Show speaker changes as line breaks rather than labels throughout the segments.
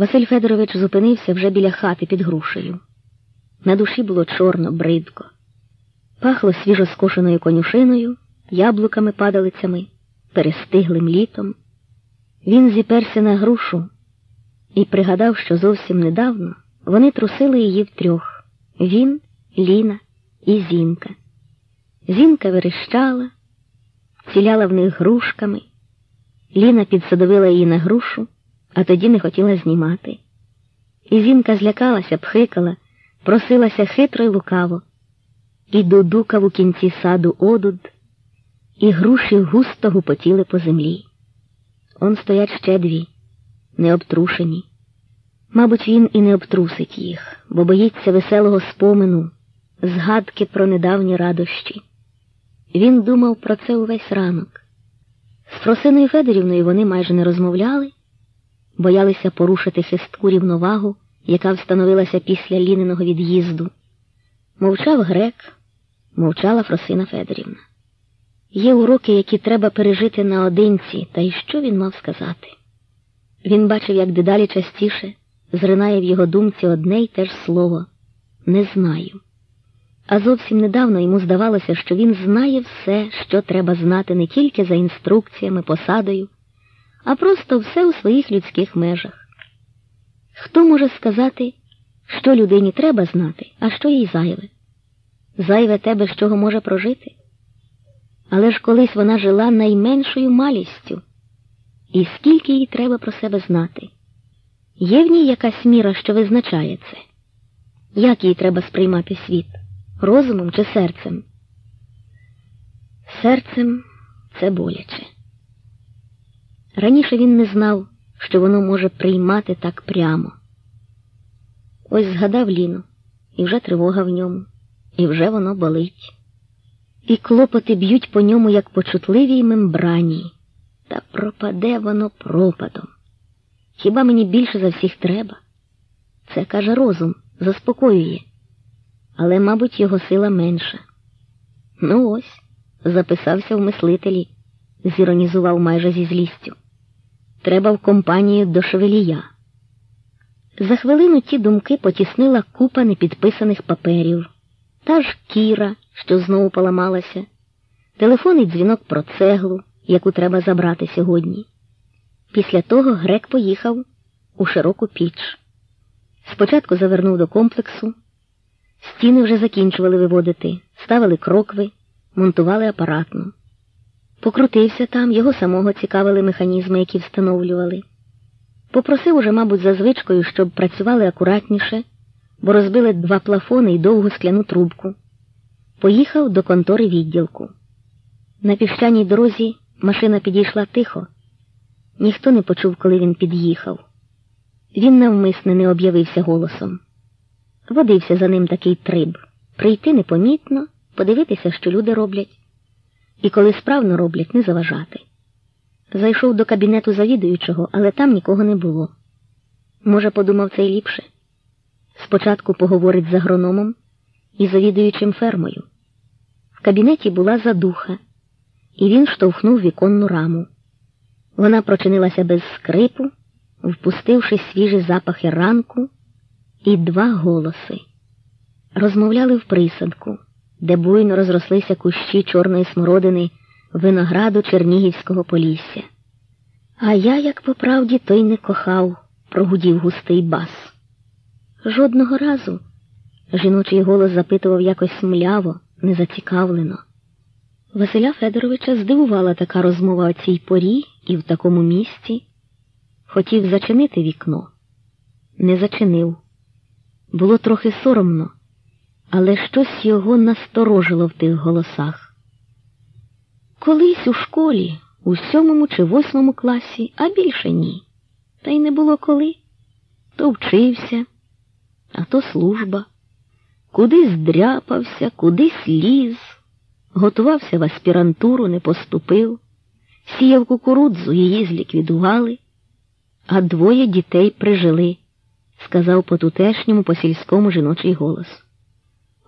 Василь Федорович зупинився вже біля хати під грушею. На душі було чорно, бридко. Пахло свіжо скошеною конюшиною, яблуками падалицями, перестиглим літом. Він зіперся на грушу і пригадав, що зовсім недавно вони трусили її втрьох він, Ліна і Зінка. Зінка верещала, ціляла в них грушками. Ліна підсадовила її на грушу, а тоді не хотіла знімати. І Зінка злякалася, пхикала, просилася хитро й лукаво, і дудукав у кінці саду одуд, і груші густо гупотіли по землі. Он стоять ще дві, необтрушені. Мабуть, він і не обтрусить їх, бо боїться веселого спомину, згадки про недавні радощі. Він думав про це увесь ранок. З Фросиною Федорівною вони майже не розмовляли, боялися порушити хистку рівновагу, яка встановилася після Ліниного від'їзду. Мовчав грек, мовчала Фросина Федорівна. Є уроки, які треба пережити наодинці, та й що він мав сказати? Він бачив, як дедалі частіше зринає в його думці одне й те ж слово не знаю. А зовсім недавно йому здавалося, що він знає все, що треба знати не тільки за інструкціями, посадою, а просто все у своїх людських межах. Хто може сказати, що людині треба знати, а що їй зайве? Зайве те, без чого може прожити? Але ж колись вона жила найменшою малістю, і скільки їй треба про себе знати? Є в ній якась міра, що визначає це? Як їй треба сприймати світ? Розумом чи серцем? Серцем це боляче. Раніше він не знав, що воно може приймати так прямо. Ось згадав Ліну, і вже тривога в ньому, і вже воно болить. І клопоти б'ють по ньому, як по чутливій мембрані, та пропаде воно пропадом. Хіба мені більше за всіх треба? Це каже розум, заспокоює, але, мабуть, його сила менша. Ну ось, записався в мислителі, зіронізував майже зі злістю. Треба в компанію до шевелія. За хвилину ті думки потіснила купа непідписаних паперів, та ж кіра, що знову поламалася, телефонний дзвінок про цеглу, яку треба забрати сьогодні. Після того грек поїхав у широку піч. Спочатку завернув до комплексу, стіни вже закінчували виводити, ставили крокви, монтували апаратну. Покрутився там, його самого цікавили механізми, які встановлювали. Попросив уже, мабуть, за звичкою, щоб працювали акуратніше, бо розбили два плафони і довгу скляну трубку. Поїхав до контори відділку. На піщаній дорозі машина підійшла тихо. Ніхто не почув, коли він під'їхав. Він навмисне не об'явився голосом. Водився за ним такий триб прийти непомітно, подивитися, що люди роблять, і коли справно роблять, не заважати. Зайшов до кабінету завідуючого, але там нікого не було. Може, подумав це й ліпше. Спочатку поговорить з агрономом і завідуючим фермою. В кабінеті була задуха, і він штовхнув віконну раму. Вона прочинилася без скрипу, впустивши свіжі запахи ранку і два голоси. Розмовляли в присадку, де буйно розрослися кущі чорної смородини винограду Чернігівського полісся. А я, як по правді, той не кохав, прогудів густий бас. Жодного разу жіночий голос запитував якось мляво, незацікавлено. Василя Федоровича здивувала така розмова о цій порі і в такому місці. Хотів зачинити вікно, не зачинив. Було трохи соромно, але щось його насторожило в тих голосах. Колись у школі, у сьомому чи восьмому класі, а більше ні. Та й не було коли. То вчився, а то служба. Кудись дряпався, кудись ліз, готувався в аспірантуру, не поступив, сіяв кукурудзу, її зліквідували, а двоє дітей прижили, сказав по тутешньому по сільському жіночий голос.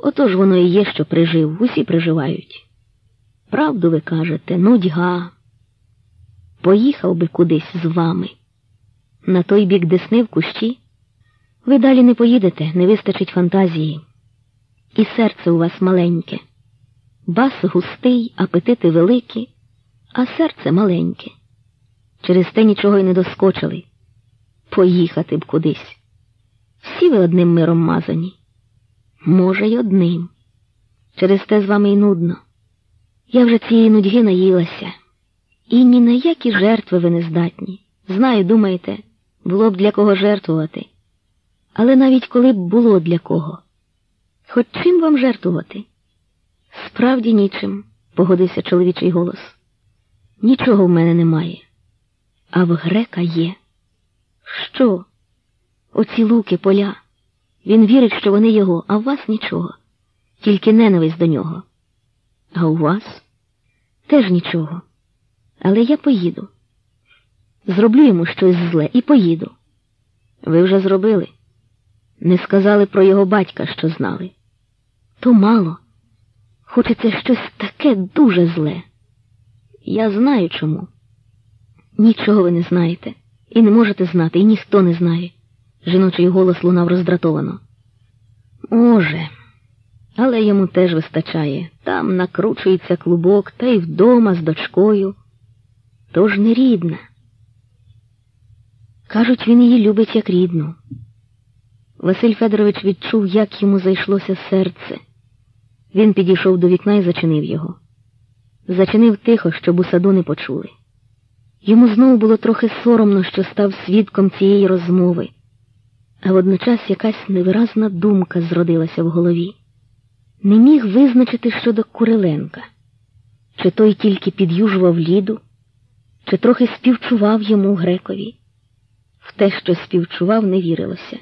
Отож воно і є, що прижив, усі приживають. Правду ви кажете, нудьга. Поїхав би кудись з вами. на той бік десни в кущі, ви далі не поїдете, не вистачить фантазії. І серце у вас маленьке. Бас густий, апетити великі, а серце маленьке. Через те нічого й не доскочили. Поїхати б кудись. Всі ви одним миром мазані. Може, й одним. Через те з вами й нудно. Я вже цієї нудьги наїлася. І ні на які жертви ви не здатні. Знаю, думаєте, було б для кого жертвувати. Але навіть коли б було для кого. Хоч чим вам жертвувати? Справді нічим, погодився чоловічий голос. Нічого в мене немає. А в грека є. Що? Оці луки, поля. Він вірить, що вони його, а в вас нічого, тільки ненависть до нього. А у вас теж нічого. Але я поїду. Зроблю йому щось зле і поїду. Ви вже зробили. Не сказали про його батька, що знали. То мало. Хочеться щось таке дуже зле. Я знаю чому. Нічого ви не знаєте, і не можете знати, і ніхто не знає. Жіночий голос лунав роздратовано. Може, але йому теж вистачає. Там накручується клубок, та й вдома з дочкою. Тож не рідна. Кажуть, він її любить як рідну. Василь Федорович відчув, як йому зайшлося серце. Він підійшов до вікна і зачинив його. Зачинив тихо, щоб у саду не почули. Йому знову було трохи соромно, що став свідком цієї розмови, а водночас якась невиразна думка зродилася в голові. Не міг визначити щодо Куриленка, чи той тільки під'южував ліду, чи трохи співчував йому грекові. В те, що співчував, не вірилося.